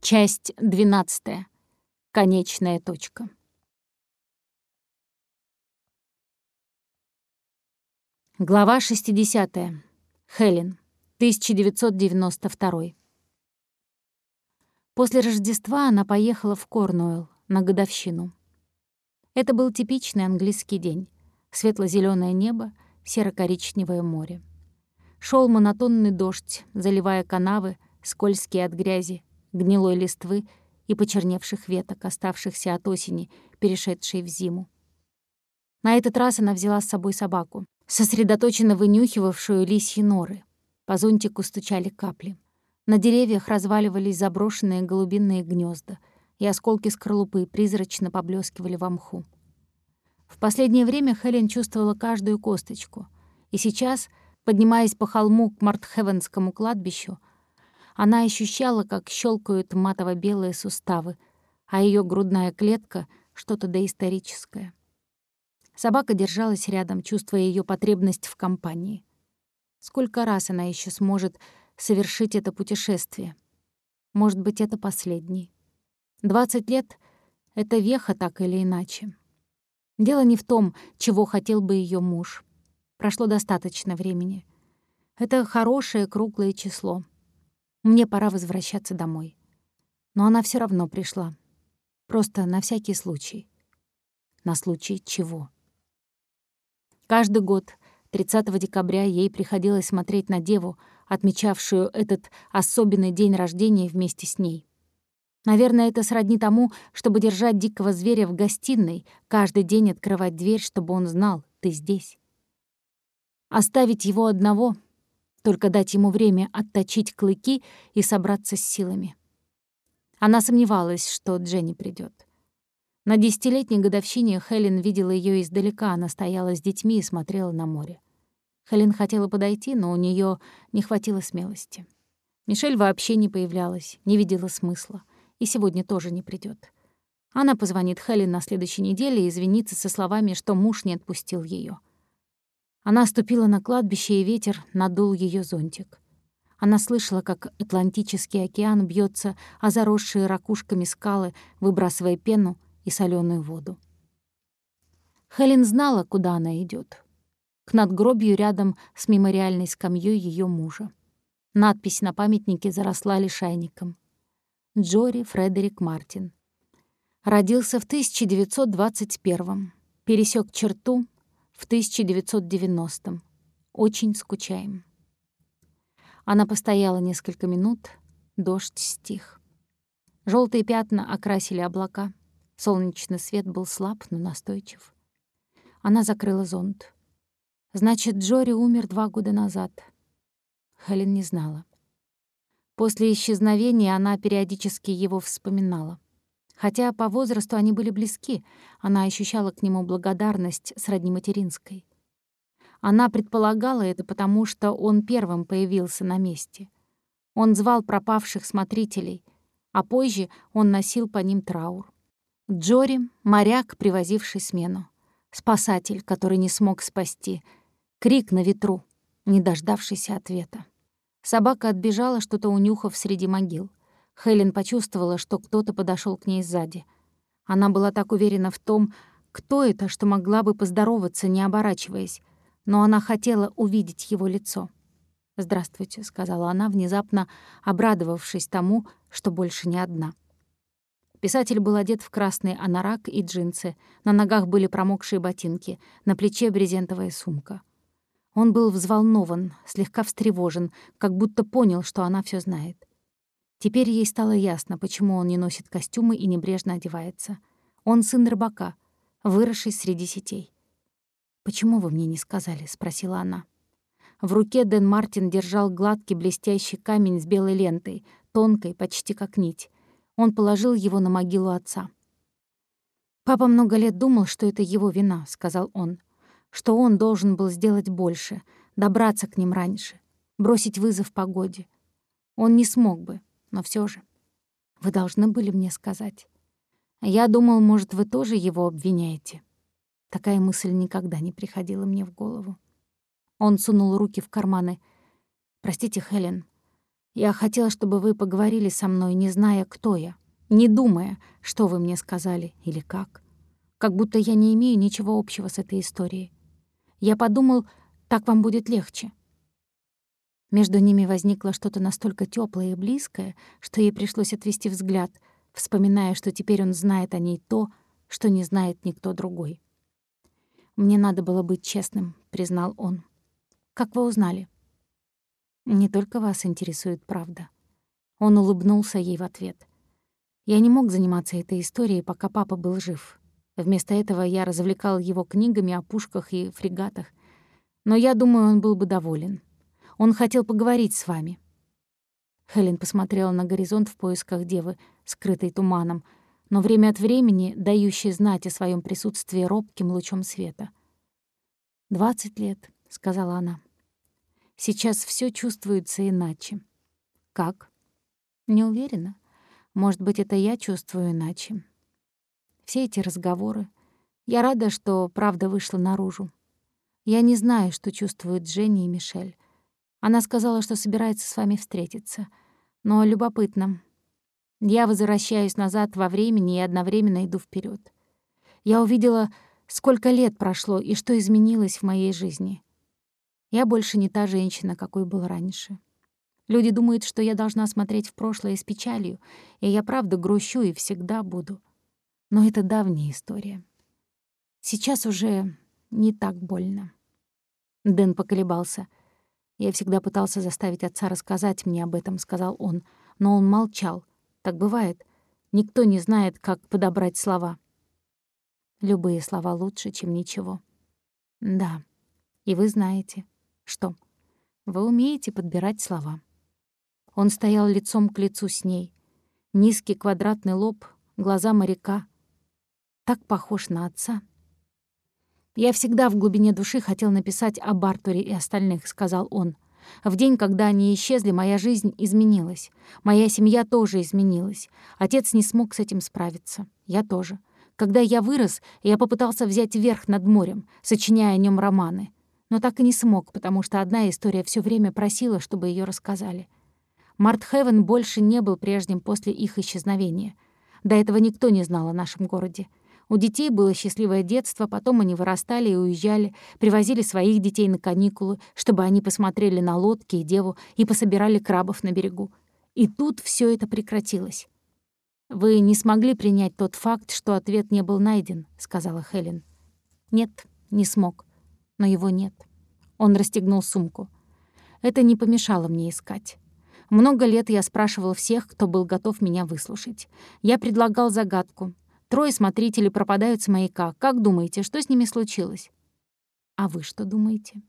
Часть 12. Конечная точка. Глава 60. Хелен. 1992. После Рождества она поехала в Корнуэлл на годовщину. Это был типичный английский день. светло зеленое небо, серо-коричневое море. Шел монотонный дождь, заливая канавы, скользкие от грязи, гнилой листвы и почерневших веток, оставшихся от осени, перешедшей в зиму. На этот раз она взяла с собой собаку, сосредоточенно вынюхивавшую лисьи норы. По зонтику стучали капли. На деревьях разваливались заброшенные голубиные гнезда, и осколки скорлупы призрачно поблескивали во мху. В последнее время Хелен чувствовала каждую косточку, и сейчас, поднимаясь по холму к Мартхевенскому кладбищу, она ощущала, как щелкают матово-белые суставы, а ее грудная клетка — что-то доисторическое. Собака держалась рядом, чувствуя ее потребность в компании. Сколько раз она еще сможет совершить это путешествие? Может быть, это последний. Двадцать лет — это веха так или иначе. Дело не в том, чего хотел бы ее муж. Прошло достаточно времени. Это хорошее круглое число — мне пора возвращаться домой. Но она все равно пришла. Просто на всякий случай. На случай чего? Каждый год, 30 декабря, ей приходилось смотреть на деву, отмечавшую этот особенный день рождения вместе с ней. Наверное, это сродни тому, чтобы держать дикого зверя в гостиной, каждый день открывать дверь, чтобы он знал, ты здесь. Оставить его одного — только дать ему время отточить клыки и собраться с силами. Она сомневалась, что Дженни придет. На десятилетней годовщине Хелен видела ее издалека, она стояла с детьми и смотрела на море. Хелен хотела подойти, но у нее не хватило смелости. Мишель вообще не появлялась, не видела смысла, и сегодня тоже не придет. Она позвонит Хелен на следующей неделе и извинится со словами, что муж не отпустил ее. Она ступила на кладбище, и ветер надул ее зонтик. Она слышала, как Атлантический океан бьется о заросшие ракушками скалы, выбрасывая пену и соленую воду. Хелен знала, куда она идет. К надгробию рядом с мемориальной скамьей ее мужа. Надпись на памятнике заросла лишайником. Джори Фредерик Мартин. Родился в 1921 пересек черту в 1990-м. Очень скучаем. Она постояла несколько минут, дождь стих. Желтые пятна окрасили облака. Солнечный свет был слаб, но настойчив. Она закрыла зонт. Значит, Джори умер два года назад. Хелен не знала. После исчезновения она периодически его вспоминала. Хотя по возрасту они были близки, она ощущала к нему благодарность сродни материнской. Она предполагала это потому, что он первым появился на месте. Он звал пропавших смотрителей, а позже он носил по ним траур. Джори — моряк, привозивший смену. Спасатель, который не смог спасти. Крик на ветру, не дождавшийся ответа. Собака отбежала, что-то унюхав среди могил. Хелен почувствовала, что кто-то подошел к ней сзади. Она была так уверена в том, кто это, что могла бы поздороваться, не оборачиваясь, но она хотела увидеть его лицо. «Здравствуйте», — сказала она, внезапно обрадовавшись тому, что больше не одна. Писатель был одет в красный анорак и джинсы, на ногах были промокшие ботинки, на плече брезентовая сумка. Он был взволнован, слегка встревожен, как будто понял, что она все знает. Теперь ей стало ясно, почему он не носит костюмы и небрежно одевается. Он сын рыбака, выросший среди сетей. «Почему вы мне не сказали?» — спросила она. В руке Дэн Мартин держал гладкий блестящий камень с белой лентой, тонкой, почти как нить. Он положил его на могилу отца. «Папа много лет думал, что это его вина», — сказал он. «Что он должен был сделать больше, добраться к ним раньше, бросить вызов погоде. Он не смог бы, но все же, вы должны были мне сказать. Я думал, может, вы тоже его обвиняете. Такая мысль никогда не приходила мне в голову. Он сунул руки в карманы. «Простите, Хелен, я хотела, чтобы вы поговорили со мной, не зная, кто я, не думая, что вы мне сказали или как. Как будто я не имею ничего общего с этой историей. Я подумал, так вам будет легче. Между ними возникло что-то настолько теплое и близкое, что ей пришлось отвести взгляд, вспоминая, что теперь он знает о ней то, что не знает никто другой. «Мне надо было быть честным», — признал он. «Как вы узнали?» «Не только вас интересует правда». Он улыбнулся ей в ответ. «Я не мог заниматься этой историей, пока папа был жив. Вместо этого я развлекал его книгами о пушках и фрегатах. Но я думаю, он был бы доволен. Он хотел поговорить с вами». Хелен посмотрела на горизонт в поисках девы, скрытой туманом, но время от времени дающей знать о своем присутствии робким лучом света. «Двадцать лет», — сказала она. «Сейчас все чувствуется иначе». «Как?» «Не уверена. Может быть, это я чувствую иначе. Все эти разговоры. Я рада, что правда вышла наружу. Я не знаю, что чувствуют Дженни и Мишель. Она сказала, что собирается с вами встретиться. Но любопытно. Я возвращаюсь назад во времени и одновременно иду вперед. Я увидела, сколько лет прошло и что изменилось в моей жизни. Я больше не та женщина, какой был раньше. Люди думают, что я должна смотреть в прошлое с печалью, и я правда грущу и всегда буду. Но это давняя история. Сейчас уже не так больно. Дэн поколебался — «Я всегда пытался заставить отца рассказать мне об этом», — сказал он. Но он молчал. Так бывает. Никто не знает, как подобрать слова. Любые слова лучше, чем ничего. Да. И вы знаете. Что? Вы умеете подбирать слова. Он стоял лицом к лицу с ней. Низкий квадратный лоб, глаза моряка. Так похож на отца. «Я всегда в глубине души хотел написать об Артуре и остальных», — сказал он. «В день, когда они исчезли, моя жизнь изменилась. Моя семья тоже изменилась. Отец не смог с этим справиться. Я тоже. Когда я вырос, я попытался взять верх над морем, сочиняя о нем романы. Но так и не смог, потому что одна история все время просила, чтобы ее рассказали. Март Хевен больше не был прежним после их исчезновения. До этого никто не знал о нашем городе. У детей было счастливое детство, потом они вырастали и уезжали, привозили своих детей на каникулы, чтобы они посмотрели на лодки и деву и пособирали крабов на берегу. И тут все это прекратилось. «Вы не смогли принять тот факт, что ответ не был найден», — сказала Хелен. «Нет, не смог. Но его нет». Он расстегнул сумку. Это не помешало мне искать. Много лет я спрашивал всех, кто был готов меня выслушать. Я предлагал загадку, Трое смотрителей пропадают с маяка. Как думаете, что с ними случилось? А вы что думаете?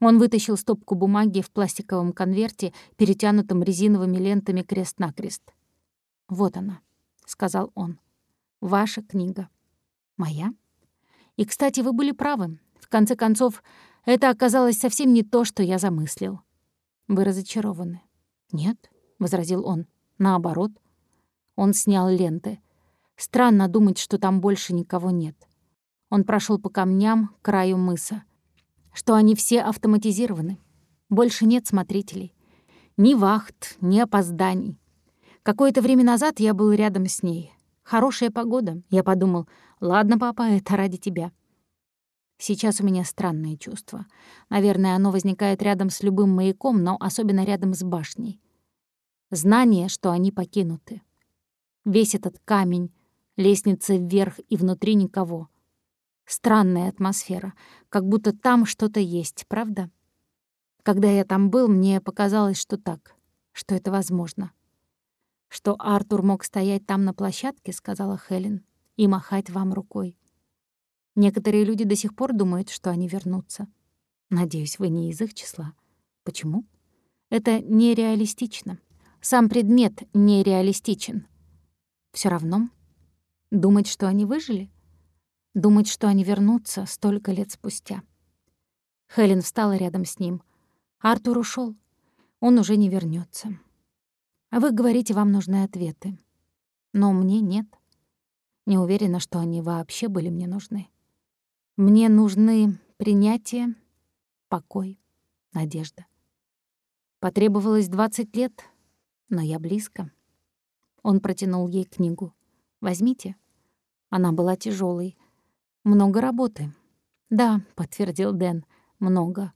Он вытащил стопку бумаги в пластиковом конверте, перетянутом резиновыми лентами крест-накрест. «Вот она», — сказал он. «Ваша книга». «Моя?» «И, кстати, вы были правы. В конце концов, это оказалось совсем не то, что я замыслил». «Вы разочарованы?» «Нет», — возразил он. «Наоборот». Он снял ленты. Странно думать, что там больше никого нет. Он прошел по камням к краю мыса. Что они все автоматизированы. Больше нет смотрителей. Ни вахт, ни опозданий. Какое-то время назад я был рядом с ней. Хорошая погода. Я подумал, ладно, папа, это ради тебя. Сейчас у меня странное чувство. Наверное, оно возникает рядом с любым маяком, но особенно рядом с башней. Знание, что они покинуты. Весь этот камень, Лестница вверх, и внутри никого. Странная атмосфера, как будто там что-то есть, правда? Когда я там был, мне показалось, что так, что это возможно. «Что Артур мог стоять там на площадке», — сказала Хелен, — «и махать вам рукой. Некоторые люди до сих пор думают, что они вернутся. Надеюсь, вы не из их числа. Почему? Это нереалистично. Сам предмет нереалистичен. Все равно Думать, что они выжили? Думать, что они вернутся столько лет спустя. Хелен встала рядом с ним. Артур ушел. Он уже не вернется. А вы говорите, вам нужны ответы. Но мне нет. Не уверена, что они вообще были мне нужны. Мне нужны принятие, покой, надежда. Потребовалось двадцать лет, но я близко. Он протянул ей книгу. «Возьмите». Она была тяжелой. «Много работы». «Да», — подтвердил Дэн, — «много.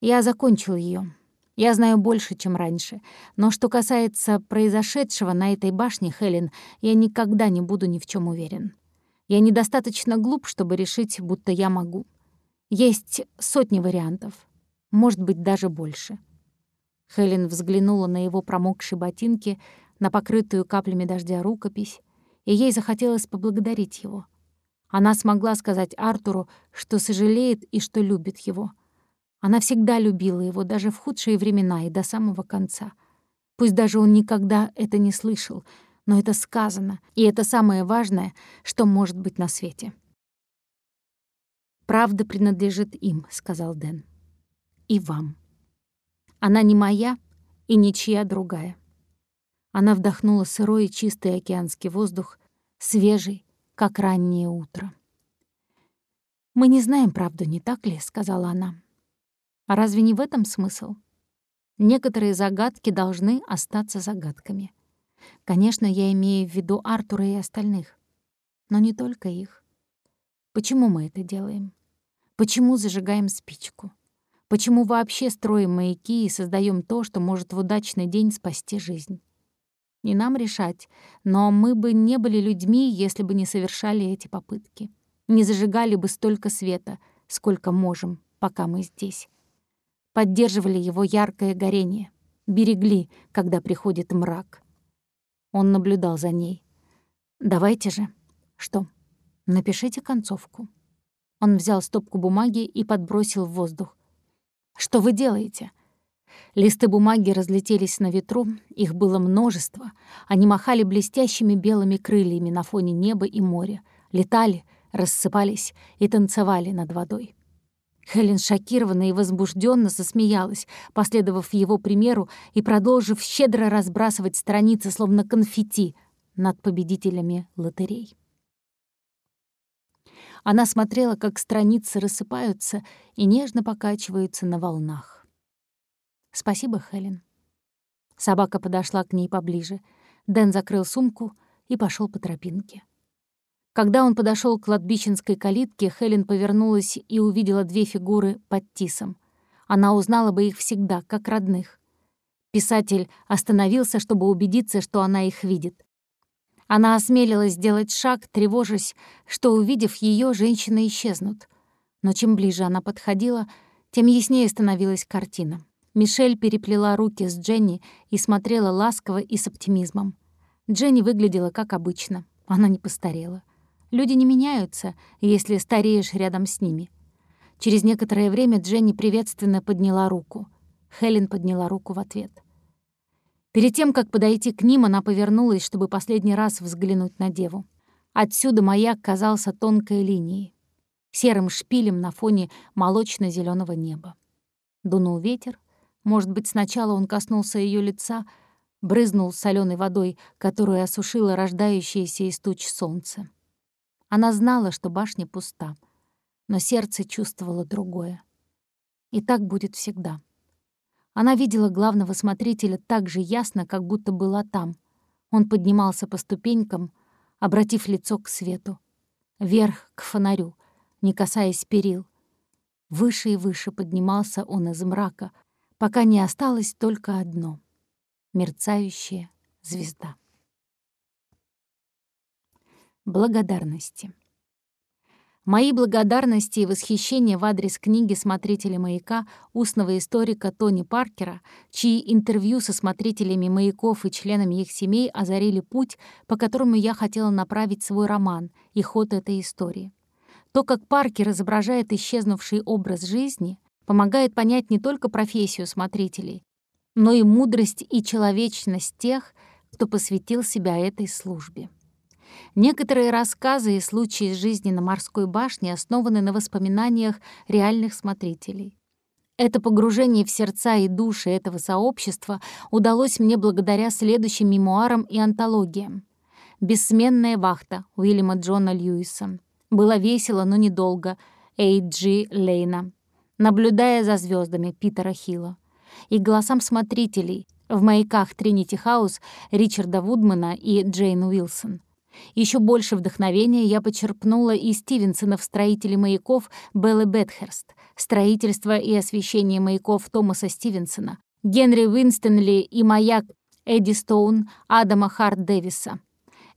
Я закончил ее. Я знаю больше, чем раньше. Но что касается произошедшего на этой башне, Хелен, я никогда не буду ни в чем уверен. Я недостаточно глуп, чтобы решить, будто я могу. Есть сотни вариантов. Может быть, даже больше». Хелен взглянула на его промокшие ботинки, на покрытую каплями дождя рукопись, и ей захотелось поблагодарить его. Она смогла сказать Артуру, что сожалеет и что любит его. Она всегда любила его, даже в худшие времена и до самого конца. Пусть даже он никогда это не слышал, но это сказано, и это самое важное, что может быть на свете. «Правда принадлежит им», — сказал Дэн. «И вам. Она не моя и ничья другая. Она вдохнула сырой и чистый океанский воздух, свежий, как раннее утро. «Мы не знаем правду, не так ли?» — сказала она. «А разве не в этом смысл? Некоторые загадки должны остаться загадками. Конечно, я имею в виду Артура и остальных, но не только их. Почему мы это делаем? Почему зажигаем спичку? Почему вообще строим маяки и создаем то, что может в удачный день спасти жизнь? Не нам решать, но мы бы не были людьми, если бы не совершали эти попытки. Не зажигали бы столько света, сколько можем, пока мы здесь. Поддерживали его яркое горение, берегли, когда приходит мрак. Он наблюдал за ней. «Давайте же». «Что?» «Напишите концовку». Он взял стопку бумаги и подбросил в воздух. «Что вы делаете?» Листы бумаги разлетелись на ветру, их было множество. Они махали блестящими белыми крыльями на фоне неба и моря, летали, рассыпались и танцевали над водой. Хелен шокированно и возбужденно засмеялась, последовав его примеру и продолжив щедро разбрасывать страницы, словно конфетти, над победителями лотерей. Она смотрела, как страницы рассыпаются и нежно покачиваются на волнах. «Спасибо, Хелен». Собака подошла к ней поближе. Дэн закрыл сумку и пошел по тропинке. Когда он подошел к кладбищенской калитке, Хелен повернулась и увидела две фигуры под тисом. Она узнала бы их всегда, как родных. Писатель остановился, чтобы убедиться, что она их видит. Она осмелилась сделать шаг, тревожась, что, увидев ее, женщины исчезнут. Но чем ближе она подходила, тем яснее становилась картина. Мишель переплела руки с Дженни и смотрела ласково и с оптимизмом. Дженни выглядела как обычно. Она не постарела. Люди не меняются, если стареешь рядом с ними. Через некоторое время Дженни приветственно подняла руку. Хелен подняла руку в ответ. Перед тем, как подойти к ним, она повернулась, чтобы последний раз взглянуть на деву. Отсюда маяк казался тонкой линией, серым шпилем на фоне молочно зеленого неба. Дунул ветер, может быть, сначала он коснулся ее лица, брызнул соленой водой, которую осушило рождающееся из туч солнце. Она знала, что башня пуста, но сердце чувствовало другое. И так будет всегда. Она видела главного смотрителя так же ясно, как будто была там. Он поднимался по ступенькам, обратив лицо к свету. Вверх, к фонарю, не касаясь перил. Выше и выше поднимался он из мрака, пока не осталось только одно — мерцающая звезда. Благодарности. Мои благодарности и восхищение в адрес книги смотрителя «Маяка» устного историка Тони Паркера, чьи интервью со смотрителями «Маяков» и членами их семей озарили путь, по которому я хотела направить свой роман и ход этой истории. То, как Паркер изображает исчезнувший образ жизни, помогает понять не только профессию смотрителей, но и мудрость и человечность тех, кто посвятил себя этой службе. Некоторые рассказы и случаи из жизни на морской башне основаны на воспоминаниях реальных смотрителей. Это погружение в сердца и души этого сообщества удалось мне благодаря следующим мемуарам и антологиям. «Бессменная вахта» Уильяма Джона Льюиса. «Было весело, но недолго» Эйджи Лейна. Наблюдая за звездами Питера Хилла, и голосам смотрителей в маяках Тринити Хаус Ричарда Вудмана и Джейн Уилсон. Еще больше вдохновения я почерпнула из Стивенсона в «Строителе маяков» Беллы Бетхерст, строительство и освещение маяков Томаса Стивенсона, Генри Уинстонли и маяк Эдди Стоун Адама Харт Дэвиса,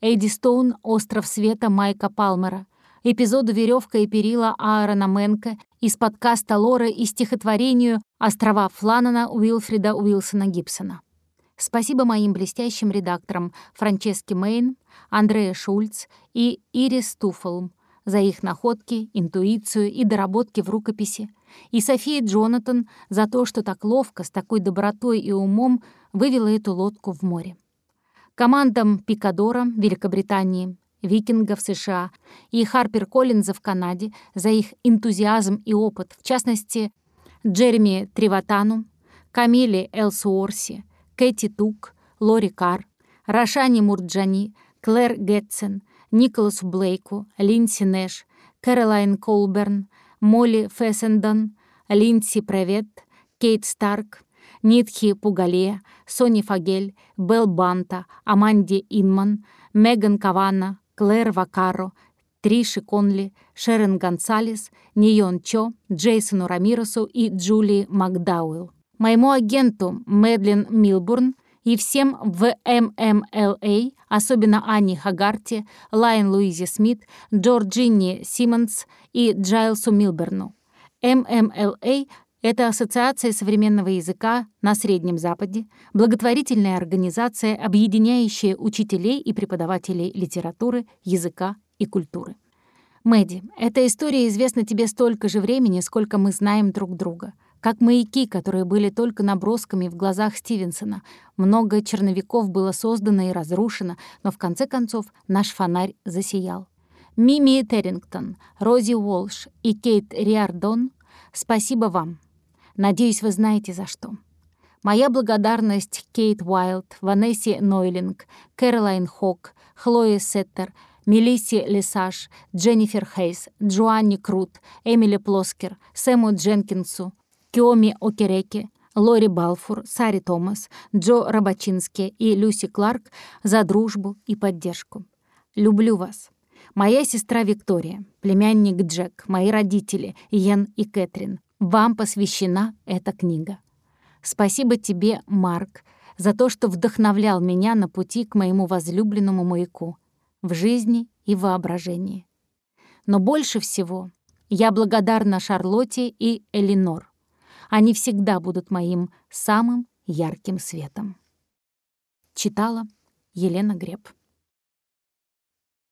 Эдди Стоун «Остров света» Майка Палмера, эпизоду «Веревка и перила» Аарона Мэнка из подкаста Лоры и стихотворению «Острова Фланана» Уилфрида Уилсона Гибсона. Спасибо моим блестящим редакторам Франческе Мейн, Андрея Шульц и Ирис Туфелм за их находки, интуицию и доработки в рукописи, и София Джонатан за то, что так ловко, с такой добротой и умом вывела эту лодку в море. Командам Пикадора Великобритании, Викинга в США и Харпер Коллинза в Канаде за их энтузиазм и опыт, в частности, Джереми Триватану, Камиле Элсуорси, Кэти Тук, Лори Кар, Рашани Мурджани, Клэр Гетсен, Николасу Блейку, Линси Нэш, Кэролайн Колберн, Молли Фессендон, Линдси Превет, Кейт Старк, Нитхи Пугале, Сони Фагель, Белл Банта, Аманди Инман, Меган Кавана, Клэр Вакаро, Триши Конли, Шерон Гонсалес, Нион Чо, Джейсону Рамиросу и Джулии Макдауэлл моему агенту Мэдлин Милбурн и всем в ММЛА, особенно Анне Хагарти, Лайн Луизе Смит, Джорджинни Симмонс и Джайлсу Милберну. ММЛА — это Ассоциация современного языка на Среднем Западе, благотворительная организация, объединяющая учителей и преподавателей литературы, языка и культуры. Мэдди, эта история известна тебе столько же времени, сколько мы знаем друг друга — как маяки, которые были только набросками в глазах Стивенсона. Много черновиков было создано и разрушено, но в конце концов наш фонарь засиял. Мими Террингтон, Рози Уолш и Кейт Риардон, спасибо вам. Надеюсь, вы знаете за что. Моя благодарность Кейт Уайлд, Ванессе Нойлинг, Кэролайн Хок, Хлое Сеттер, Мелисси Лесаж, Дженнифер Хейс, Джоанни Крут, Эмили Плоскер, Сэму Дженкинсу, Киоми Окереки, Лори Балфур, Сари Томас, Джо Рабачински и Люси Кларк за дружбу и поддержку. Люблю вас. Моя сестра Виктория, племянник Джек, мои родители Йен и Кэтрин. Вам посвящена эта книга. Спасибо тебе, Марк, за то, что вдохновлял меня на пути к моему возлюбленному маяку в жизни и воображении. Но больше всего я благодарна Шарлотте и Элинор. Они всегда будут моим самым ярким светом. Читала Елена Греб.